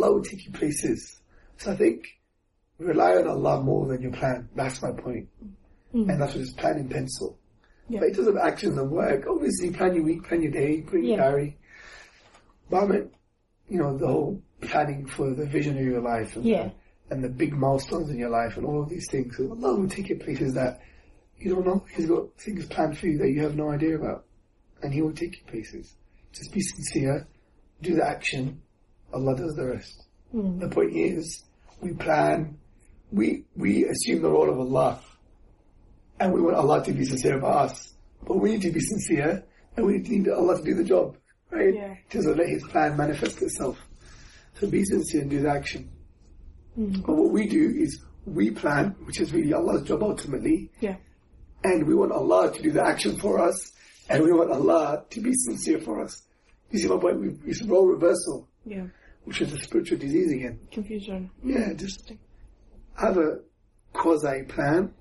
Allah will take you places. So I think rely on Allah more than your plan. That's my point. Hmm. And that's what is plan in pencil. Yeah. But in terms of actions and work, obviously plan your week, plan your day, plan your Yeah. diary. But I meant, you know, the whole planning for the vision of your life and, Yeah. the, and the big milestones in your life and all of these things. So Allah will take you places that you don't know. He's got things planned for you that you have no idea about. And He will take you places. Just be sincere, do the action, Allah does the rest. Mm. The point is, we plan, we, we assume the role of Allah and we want Allah to be sincere about us. But we need to be sincere, and we need Allah to do the job, right? Yeah. To let His plan manifest itself. So be sincere and do the action. Mm. But what we do is we plan, which is really Allah's job ultimately, Yeah. and we want Allah to do the action for us, and we want Allah to be sincere for us. You see my point? It's role reversal, Yeah. Which is a spiritual disease again. Confusion. Yeah, just have a quasi plan,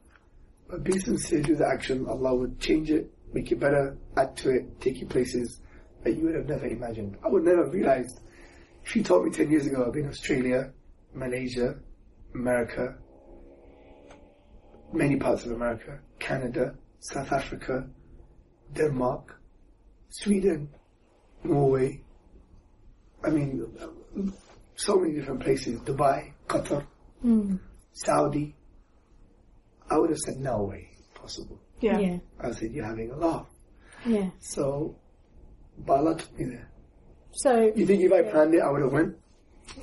but be sincere, do the action. Allah would change it, make it better, add to it, take you places that you would have never imagined. I would never have realized. If you told me 10 years ago I'd been in Australia, Malaysia, America, many parts of America, Canada, South Africa, Denmark, Sweden, Norway, I mean, so many different places, Dubai, Qatar, hmm. Saudi, I would have said, no way, possible. Yeah. Yeah. I said, you're having a laugh. Yeah. So, but Allah took me there. So You think if I planned it, I would have went?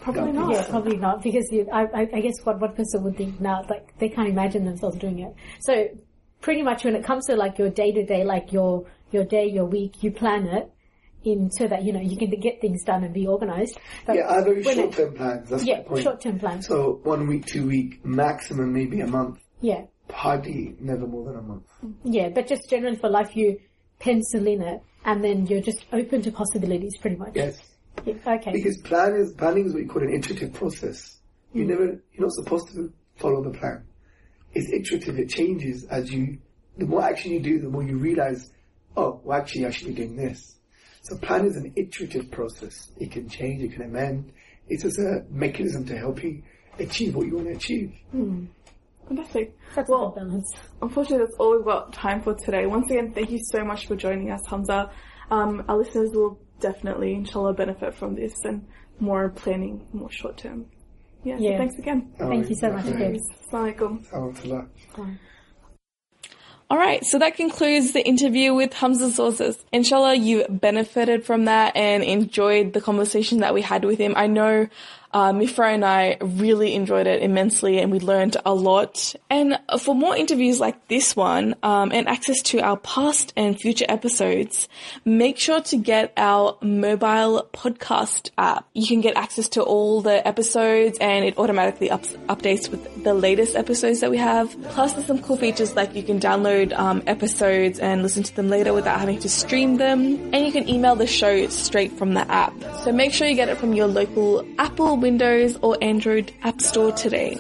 Probably not. Yeah, probably not because you, I, I, I guess what what person would think now, like they can't imagine themselves doing it. So pretty much when it comes to like your day to day, like your your day, your week, you plan it in so that you know you can get things done and be organized. But Yeah, I have very short-term plans. That's yeah, point. short term plans. So one week, two week, maximum maybe a month. Yeah, Hardly, never more than a month. yeah, but just generally for life, you pencil in it, and then you're just open to possibilities, pretty much. Yes. Yeah, okay. Because plan is, planning is what you call an iterative process. You Hmm. never, you're not supposed to follow the plan. It's iterative, it changes as you, the more action you do, the more you realize, oh, well actually I should be doing this. So plan is an iterative process. It can change, it can amend. It's just a mechanism to help you achieve what you want to achieve. Fantastic. That's well, a balance. Unfortunately, that's all we've got time for today. Once again, thank you so much for joining us, Hamza. Um, our listeners will definitely, inshallah, benefit from this and more planning, more short term. Yeah, Yeah. so thanks again. Thank you so much, Alright. James. Assalamualaikum. Alhamdulillah. Alright, so that concludes the interview with Hamza Tzortzis. Inshallah, you benefited from that and enjoyed the conversation that we had with him. I know uh, Mifrah and I really enjoyed it immensely and we learned a lot. And for more interviews like this one um, and access to our past and future episodes, make sure to get our mobile podcast app. You can get access to all the episodes and it automatically ups- updates with the latest episodes that we have. Plus there's some cool features like you can download um, episodes and listen to them later without having to stream them. And you can email the show straight from the app. So make sure you get it from your local Apple, Windows or Android app store today.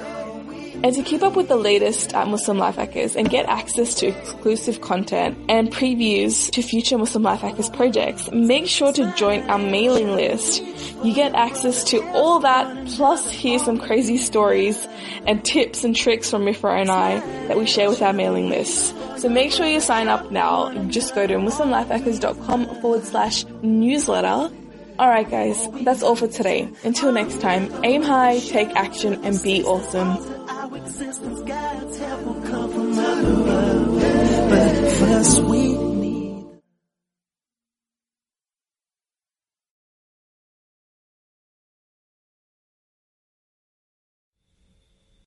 And to keep up with the latest at Muslim Life Hackers and get access to exclusive content and previews to future Muslim Life Hackers projects, make sure to join our mailing list. You get access to all that, plus hear some crazy stories and tips and tricks from Mifrah and I that we share with our mailing list. So make sure you sign up now. Just go to muslimlifehackers.com forward slash newsletter Alright guys, that's all for today. Until next time, aim high, take action, and be awesome. But first we